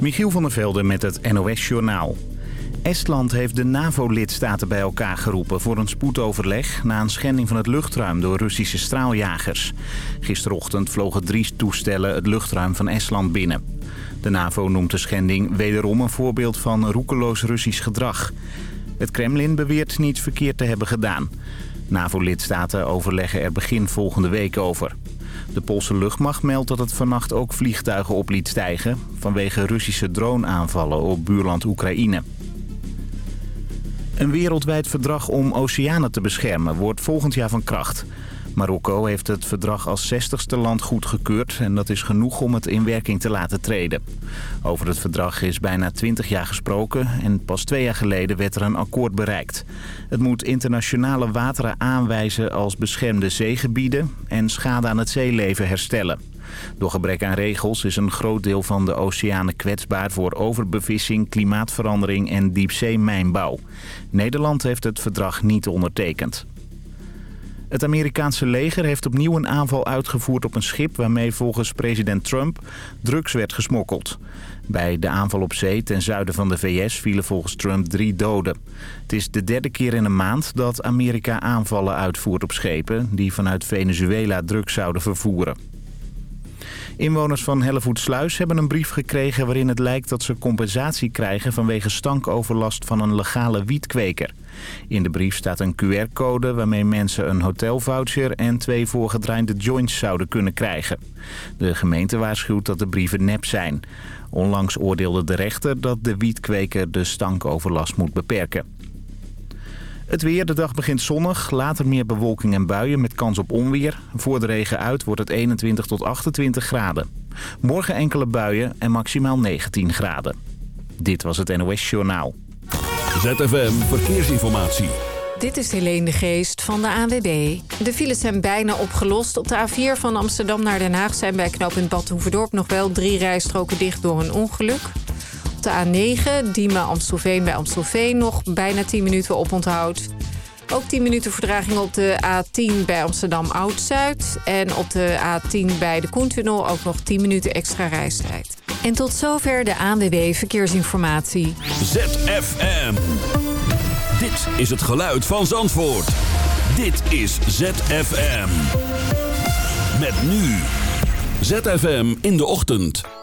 Michiel van der Velde met het NOS-journaal. Estland heeft de NAVO-lidstaten bij elkaar geroepen voor een spoedoverleg... na een schending van het luchtruim door Russische straaljagers. Gisterochtend vlogen drie toestellen het luchtruim van Estland binnen. De NAVO noemt de schending wederom een voorbeeld van roekeloos Russisch gedrag. Het Kremlin beweert niets verkeerd te hebben gedaan. NAVO-lidstaten overleggen er begin volgende week over. De Poolse luchtmacht meldt dat het vannacht ook vliegtuigen op liet stijgen... vanwege Russische droneaanvallen op buurland Oekraïne. Een wereldwijd verdrag om oceanen te beschermen wordt volgend jaar van kracht. Marokko heeft het verdrag als 60ste land goedgekeurd en dat is genoeg om het in werking te laten treden. Over het verdrag is bijna 20 jaar gesproken en pas twee jaar geleden werd er een akkoord bereikt. Het moet internationale wateren aanwijzen als beschermde zeegebieden en schade aan het zeeleven herstellen. Door gebrek aan regels is een groot deel van de oceanen kwetsbaar voor overbevissing, klimaatverandering en diepzeemijnbouw. Nederland heeft het verdrag niet ondertekend. Het Amerikaanse leger heeft opnieuw een aanval uitgevoerd op een schip... waarmee volgens president Trump drugs werd gesmokkeld. Bij de aanval op zee ten zuiden van de VS vielen volgens Trump drie doden. Het is de derde keer in een maand dat Amerika aanvallen uitvoert op schepen... die vanuit Venezuela drugs zouden vervoeren. Inwoners van Hellevoetsluis hebben een brief gekregen waarin het lijkt dat ze compensatie krijgen vanwege stankoverlast van een legale wietkweker. In de brief staat een QR-code waarmee mensen een hotelvoucher en twee voorgedraaide joints zouden kunnen krijgen. De gemeente waarschuwt dat de brieven nep zijn. Onlangs oordeelde de rechter dat de wietkweker de stankoverlast moet beperken. Het weer, de dag begint zonnig, later meer bewolking en buien met kans op onweer. Voor de regen uit wordt het 21 tot 28 graden. Morgen enkele buien en maximaal 19 graden. Dit was het NOS Journaal. ZFM Verkeersinformatie. Dit is Helene de Geest van de ANWB. De files zijn bijna opgelost. Op de A4 van Amsterdam naar Den Haag zijn bij knooppunt Bad Hoeverdorp nog wel drie rijstroken dicht door een ongeluk. Op de A9, Diemen Amstelveen bij Amstelveen nog bijna 10 minuten oponthoud. Ook 10 minuten verdraging op de A10 bij Amsterdam Oud-Zuid. En op de A10 bij de Koentunnel ook nog 10 minuten extra reistijd. En tot zover de ANWB Verkeersinformatie. ZFM. Dit is het geluid van Zandvoort. Dit is ZFM. Met nu. ZFM in de ochtend.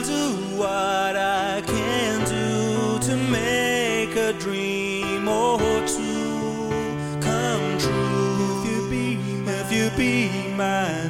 Do what I can do to make a dream or two come true. If you be, if you be mine.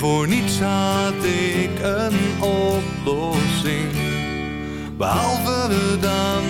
Voor niets had ik een oplossing. Behalve dan